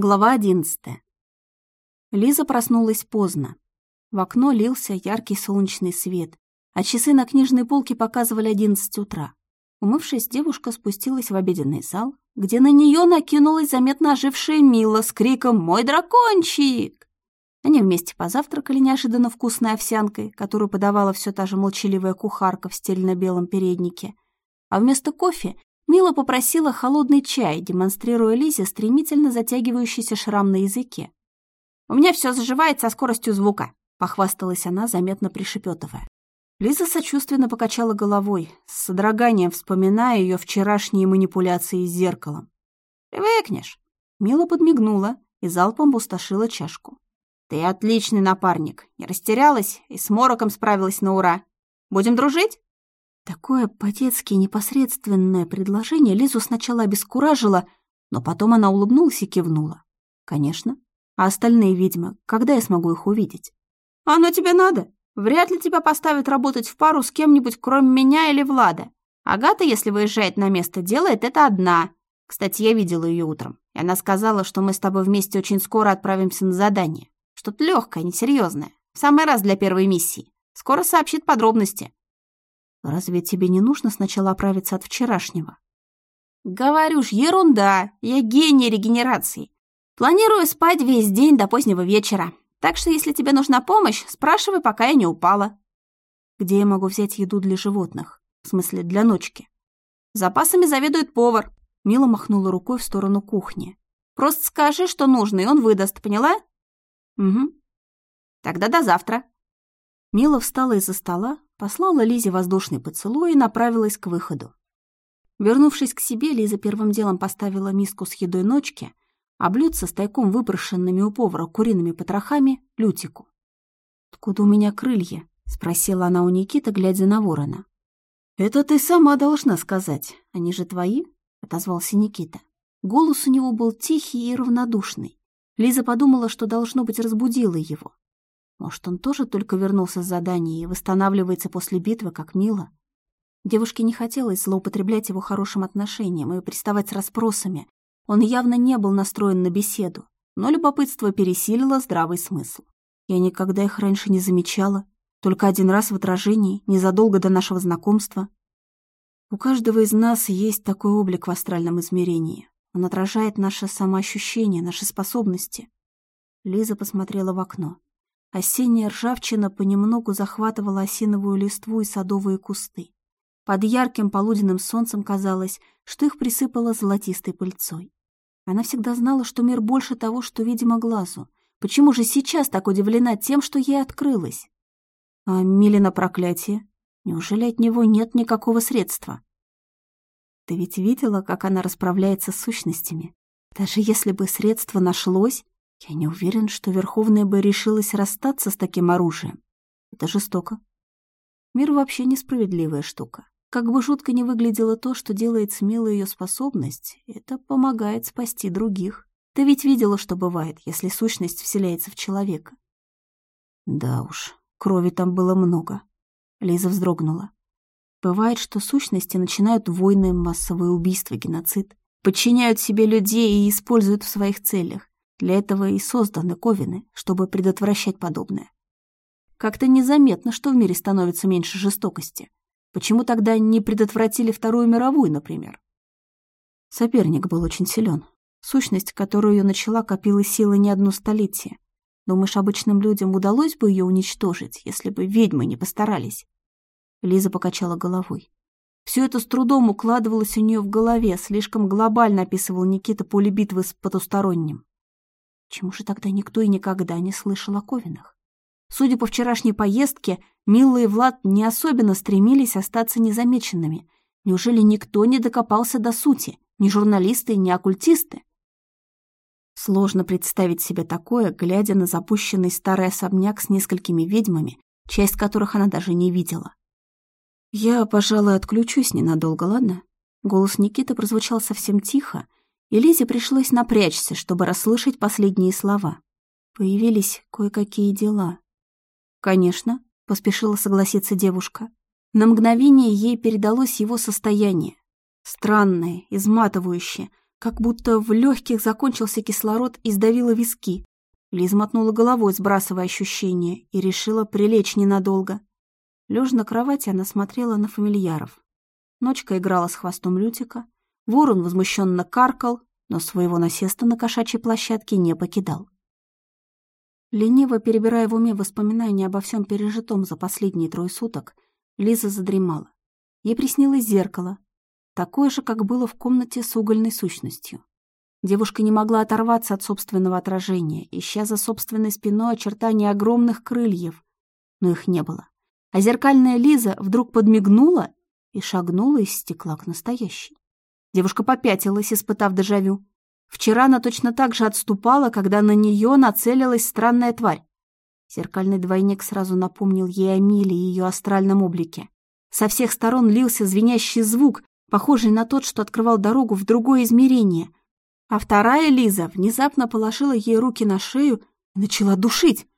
Глава одиннадцатая. Лиза проснулась поздно. В окно лился яркий солнечный свет, а часы на книжной полке показывали одиннадцать утра. Умывшись, девушка спустилась в обеденный зал, где на нее накинулась заметно ожившая Мила с криком «Мой дракончик!». Они вместе позавтракали неожиданно вкусной овсянкой, которую подавала все та же молчаливая кухарка в стельно-белом переднике. А вместо кофе Мила попросила холодный чай, демонстрируя Лизе стремительно затягивающийся шрам на языке. «У меня все заживает со скоростью звука», — похвасталась она, заметно пришепетывая. Лиза сочувственно покачала головой, с содроганием вспоминая ее вчерашние манипуляции с зеркалом. «Привыкнешь». Мила подмигнула и залпом пустошила чашку. «Ты отличный напарник, не растерялась и с мороком справилась на ура. Будем дружить?» Такое по-детски непосредственное предложение Лизу сначала обескуражило, но потом она улыбнулась и кивнула. «Конечно. А остальные ведьмы, когда я смогу их увидеть?» «Оно тебе надо? Вряд ли тебя поставят работать в пару с кем-нибудь, кроме меня или Влада. Агата, если выезжает на место, делает это одна. Кстати, я видела ее утром, и она сказала, что мы с тобой вместе очень скоро отправимся на задание. Что-то легкое, несерьезное. В самый раз для первой миссии. Скоро сообщит подробности. Разве тебе не нужно сначала оправиться от вчерашнего? Говорю ж, ерунда. Я гений регенерации. Планирую спать весь день до позднего вечера. Так что, если тебе нужна помощь, спрашивай, пока я не упала. Где я могу взять еду для животных? В смысле, для ночки? Запасами заведует повар. Мила махнула рукой в сторону кухни. Просто скажи, что нужно, и он выдаст, поняла? Угу. Тогда до завтра. Мила встала из-за стола, послала Лизе воздушный поцелуй и направилась к выходу. Вернувшись к себе, Лиза первым делом поставила миску с едой ночки, а блюдце с тайком выброшенными у повара куриными потрохами — Лютику. «Откуда у меня крылья?» — спросила она у Никиты, глядя на ворона. «Это ты сама должна сказать. Они же твои?» — отозвался Никита. Голос у него был тихий и равнодушный. Лиза подумала, что, должно быть, разбудила его. Может, он тоже только вернулся с задания и восстанавливается после битвы, как мило? Девушке не хотелось злоупотреблять его хорошим отношением и приставать с расспросами. Он явно не был настроен на беседу, но любопытство пересилило здравый смысл. Я никогда их раньше не замечала, только один раз в отражении, незадолго до нашего знакомства. У каждого из нас есть такой облик в астральном измерении. Он отражает наше самоощущение, наши способности. Лиза посмотрела в окно. Осенняя ржавчина понемногу захватывала осиновую листву и садовые кусты. Под ярким полуденным солнцем казалось, что их присыпало золотистой пыльцой. Она всегда знала, что мир больше того, что видимо глазу. Почему же сейчас так удивлена тем, что ей открылось? А Милина проклятие? Неужели от него нет никакого средства? Ты ведь видела, как она расправляется с сущностями? Даже если бы средство нашлось, я не уверен, что Верховная бы решилась расстаться с таким оружием. Это жестоко. Мир вообще несправедливая штука. Как бы жутко не выглядело то, что делает смелой ее способность, это помогает спасти других. Ты ведь видела, что бывает, если сущность вселяется в человека. Да уж, крови там было много. Лиза вздрогнула. Бывает, что сущности начинают войны, массовые убийства, геноцид, подчиняют себе людей и используют в своих целях. Для этого и созданы ковины, чтобы предотвращать подобное. Как-то незаметно, что в мире становится меньше жестокости. Почему тогда не предотвратили Вторую мировую, например? Соперник был очень силен. Сущность, которую ее начала, копила силы не одно столетие. Думаешь, обычным людям удалось бы ее уничтожить, если бы ведьмы не постарались? Лиза покачала головой. Все это с трудом укладывалось у нее в голове, слишком глобально описывал Никита поле битвы с потусторонним. Чему же тогда никто и никогда не слышал о Ковинах? Судя по вчерашней поездке, Милла и Влад не особенно стремились остаться незамеченными. Неужели никто не докопался до сути? Ни журналисты, ни оккультисты? Сложно представить себе такое, глядя на запущенный старый особняк с несколькими ведьмами, часть которых она даже не видела. «Я, пожалуй, отключусь ненадолго, ладно?» Голос Никиты прозвучал совсем тихо, и Лизе пришлось напрячься, чтобы расслышать последние слова. Появились кое-какие дела. «Конечно», — поспешила согласиться девушка. На мгновение ей передалось его состояние. Странное, изматывающее, как будто в легких закончился кислород и сдавило виски. Лиза мотнула головой, сбрасывая ощущения, и решила прилечь ненадолго. Лежа на кровати, она смотрела на фамильяров. Ночка играла с хвостом Лютика, ворон возмущенно каркал, но своего насеста на кошачьей площадке не покидал. Лениво перебирая в уме воспоминания обо всем пережитом за последние трое суток, Лиза задремала. Ей приснилось зеркало, такое же, как было в комнате с угольной сущностью. Девушка не могла оторваться от собственного отражения, ища за собственной спиной очертания огромных крыльев, но их не было. А зеркальная Лиза вдруг подмигнула и шагнула из стекла к настоящей. Девушка попятилась, испытав дежавю. Вчера она точно так же отступала, когда на нее нацелилась странная тварь. Зеркальный двойник сразу напомнил ей о Миле и ее астральном облике. Со всех сторон лился звенящий звук, похожий на тот, что открывал дорогу в другое измерение. А вторая Лиза внезапно положила ей руки на шею и начала душить.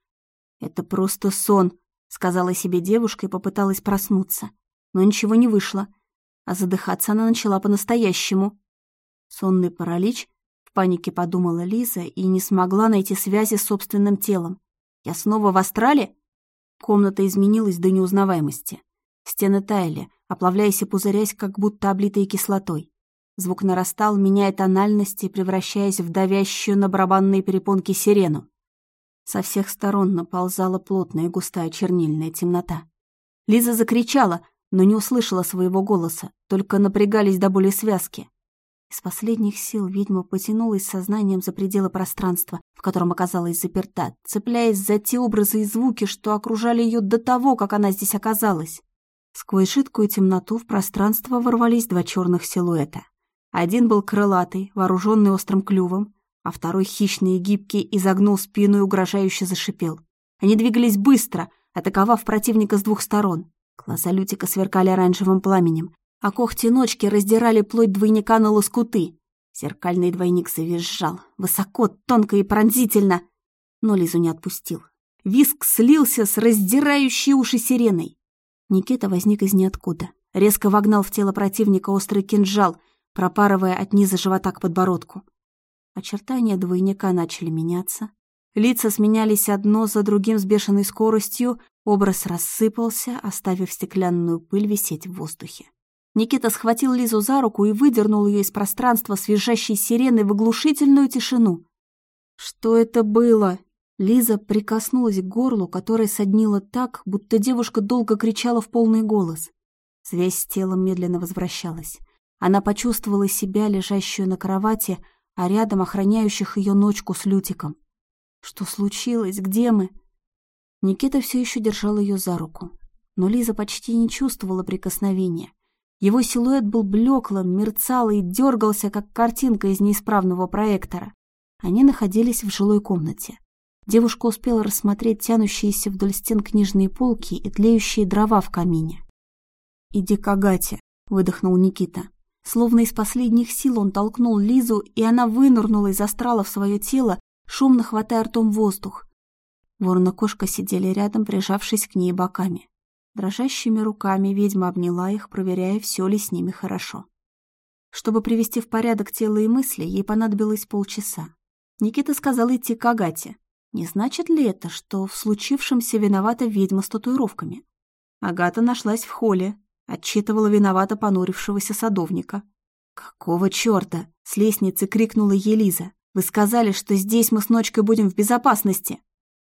«Это просто сон», — сказала себе девушка и попыталась проснуться. Но ничего не вышло, а задыхаться она начала по-настоящему. Сонный паралич, в панике подумала Лиза и не смогла найти связи с собственным телом. «Я снова в астрале?» Комната изменилась до неузнаваемости. Стены таяли, оплавляясь и пузырясь, как будто облитые кислотой. Звук нарастал, меняя тональности, превращаясь в давящую на барабанные перепонки сирену. Со всех сторон наползала плотная густая чернильная темнота. Лиза закричала, но не услышала своего голоса, только напрягались до боли связки. Из последних сил ведьма потянулась сознанием за пределы пространства, в котором оказалась заперта, цепляясь за те образы и звуки, что окружали ее до того, как она здесь оказалась. Сквозь жидкую темноту в пространство ворвались два черных силуэта. Один был крылатый, вооруженный острым клювом, а второй хищный и гибкий изогнул спину и угрожающе зашипел. Они двигались быстро, атаковав противника с двух сторон. Глаза Лютика сверкали оранжевым пламенем, а когти ночки раздирали плоть двойника на лоскуты. Зеркальный двойник завизжал, высоко, тонко и пронзительно, но Лизу не отпустил. Виск слился с раздирающей уши сиреной. Никита возник из ниоткуда. Резко вогнал в тело противника острый кинжал, пропарывая от низа живота к подбородку. Очертания двойника начали меняться. Лица сменялись одно за другим с бешеной скоростью, образ рассыпался, оставив стеклянную пыль висеть в воздухе. Никита схватил Лизу за руку и выдернул ее из пространства с визжащей сиреной в оглушительную тишину. «Что это было?» Лиза прикоснулась к горлу, которое соднило так, будто девушка долго кричала в полный голос. Связь с телом медленно возвращалась. Она почувствовала себя, лежащую на кровати, а рядом охраняющих ее ночку с Лютиком. Что случилось? Где мы? Никита все еще держал ее за руку, но Лиза почти не чувствовала прикосновения. Его силуэт был блеклым, мерцал и дергался, как картинка из неисправного проектора. Они находились в жилой комнате. Девушка успела рассмотреть тянущиеся вдоль стен книжные полки и тлеющие дрова в камине. «Иди к Агате», — выдохнул Никита. Словно из последних сил он толкнул Лизу, и она вынырнула из астрала в свое тело, шумно хватая ртом воздух. Ворон и кошка сидели рядом, прижавшись к ней боками. Дрожащими руками ведьма обняла их, проверяя, все ли с ними хорошо. Чтобы привести в порядок тело и мысли, ей понадобилось полчаса. Никита сказал идти к Агате, не значит ли это, что в случившемся виновата ведьма с татуировками? Агата нашлась в холле, отчитывала виновато понурившегося садовника. «Какого чёрта?» — с лестницы крикнула Елиза. «Вы сказали, что здесь мы с ночкой будем в безопасности».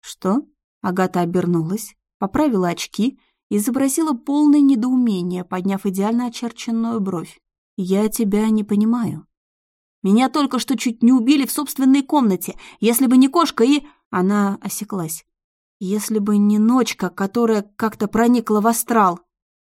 «Что?» — Агата обернулась, поправила очки и изобразила полное недоумение, подняв идеально очерченную бровь. «Я тебя не понимаю». «Меня только что чуть не убили в собственной комнате, если бы не кошка и...» Она осеклась. Если бы не ночка, которая как-то проникла в астрал.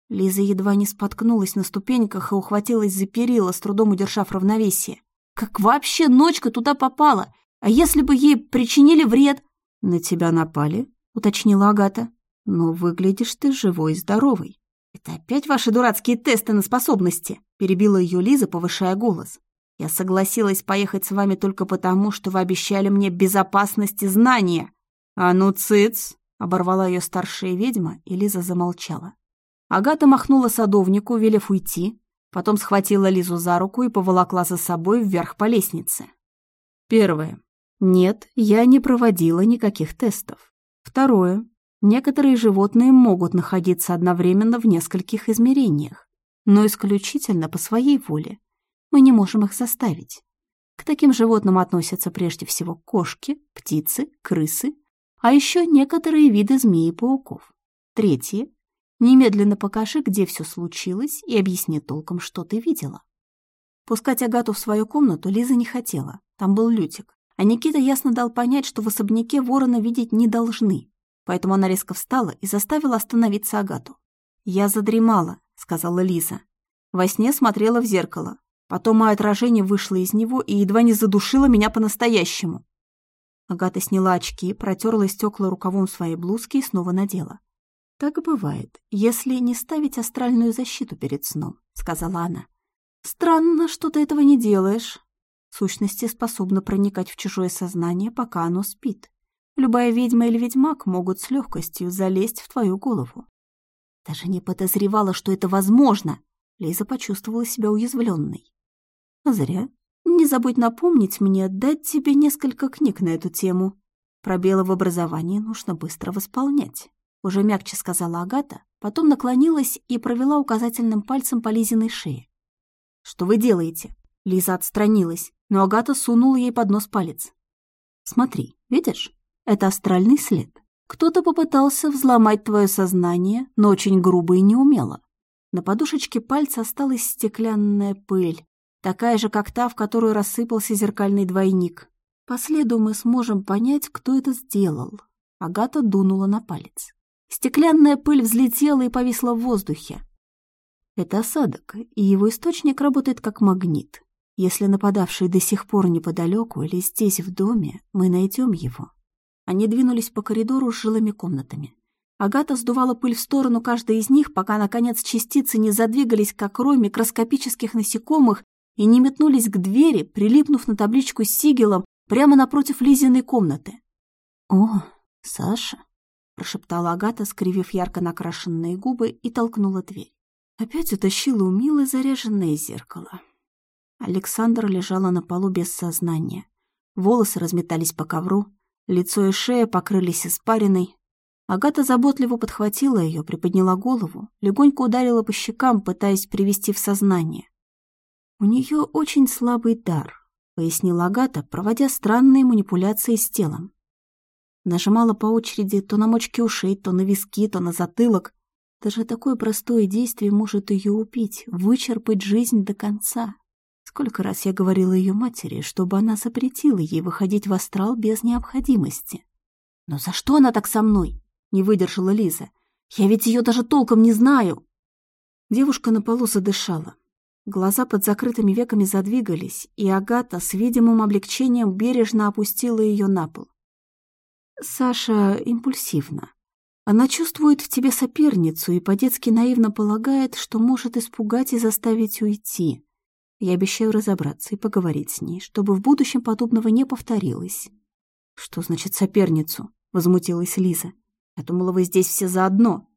Лиза едва не споткнулась на ступеньках и ухватилась за перила, с трудом удержав равновесие. Как вообще ночка туда попала? А если бы ей причинили вред? На тебя напали, уточнила Агата. Но выглядишь ты живой и здоровой. Это опять ваши дурацкие тесты на способности, перебила ее Лиза, повышая голос. Я согласилась поехать с вами только потому, что вы обещали мне безопасность и знания. А ну, цыц!» — оборвала ее старшая ведьма, и Лиза замолчала. Агата махнула садовнику, велев уйти, Потом схватила Лизу за руку и поволокла за собой вверх по лестнице. Первое. Нет, я не проводила никаких тестов. Второе. Некоторые животные могут находиться одновременно в нескольких измерениях, но исключительно по своей воле. Мы не можем их заставить. К таким животным относятся прежде всего кошки, птицы, крысы, а еще некоторые виды змеи и пауков. Третье. Немедленно покажи, где все случилось, и объясни толком, что ты видела. Пускать Агату в свою комнату Лиза не хотела. Там был Лютик. А Никита ясно дал понять, что в особняке ворона видеть не должны. Поэтому она резко встала и заставила остановиться Агату. «Я задремала», — сказала Лиза. Во сне смотрела в зеркало. Потом мое отражение вышло из него и едва не задушило меня по-настоящему. Агата сняла очки, протерла стекла рукавом своей блузки и снова надела. «Так бывает, если не ставить астральную защиту перед сном», — сказала она. «Странно, что ты этого не делаешь. Сущности способны проникать в чужое сознание, пока оно спит. Любая ведьма или ведьмак могут с легкостью залезть в твою голову. Даже не подозревала, что это возможно. Лиза почувствовала себя уязвленной. Зря. Не забудь напомнить мне дать тебе несколько книг на эту тему. Пробелы в образовании нужно быстро восполнять. Уже мягче сказала Агата, потом наклонилась и провела указательным пальцем по Лизиной шее. «Что вы делаете?» Лиза отстранилась но Агата сунула ей под нос палец. «Смотри, видишь? Это астральный след. Кто-то попытался взломать твое сознание, но очень грубо и неумело. На подушечке пальца осталась стеклянная пыль, такая же, как та, в которую рассыпался зеркальный двойник. По следу мы сможем понять, кто это сделал. Агата дунула на палец. Стеклянная пыль взлетела и повисла в воздухе. Это осадок, и его источник работает как магнит. Если нападавший до сих пор неподалеку или здесь, в доме, мы найдем его. Они двинулись по коридору с жилыми комнатами. Агата сдувала пыль в сторону каждой из них, пока, наконец, частицы не задвигались, как рой микроскопических насекомых, и не метнулись к двери, прилипнув на табличку с сигелом прямо напротив Лизиной комнаты. «О, Саша!» — прошептала Агата, скривив ярко накрашенные губы, и толкнула дверь. Опять утащила у Милы заряженное зеркало. Александра лежала на полу без сознания. Волосы разметались по ковру, лицо и шея покрылись испариной. Агата заботливо подхватила ее, приподняла голову, легонько ударила по щекам, пытаясь привести в сознание. «У нее очень слабый дар», — пояснила Агата, проводя странные манипуляции с телом. Нажимала по очереди то на мочки ушей, то на виски, то на затылок. Даже такое простое действие может ее убить, вычерпать жизнь до конца. Сколько раз я говорила ее матери, чтобы она запретила ей выходить в астрал без необходимости. «Но за что она так со мной?» — не выдержала Лиза. «Я ведь ее даже толком не знаю!» Девушка на полу задышала. Глаза под закрытыми веками задвигались, и Агата с видимым облегчением бережно опустила ее на пол. Саша импульсивна. Она чувствует в тебе соперницу и по-детски наивно полагает, что может испугать и заставить уйти. Я обещаю разобраться и поговорить с ней, чтобы в будущем подобного не повторилось. Что значит соперницу? Возмутилась Лиза. Я думала, вы здесь все заодно.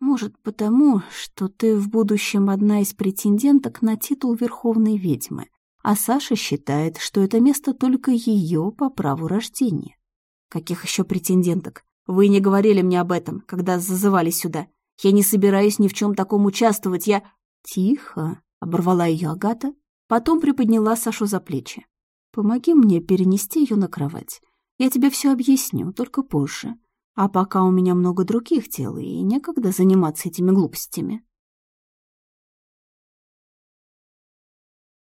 Может, потому, что ты в будущем одна из претенденток на титул Верховной Ведьмы, а Саша считает, что это место только ее по праву рождения. Каких еще претенденток? Вы не говорили мне об этом, когда зазывали сюда. Я не собираюсь ни в чем таком участвовать, я... Тихо, Оборвала ее Агата, потом приподняла Сашу за плечи. «Помоги мне перенести ее на кровать. Я тебе все объясню, только позже. А пока у меня много других дел, и некогда заниматься этими глупостями».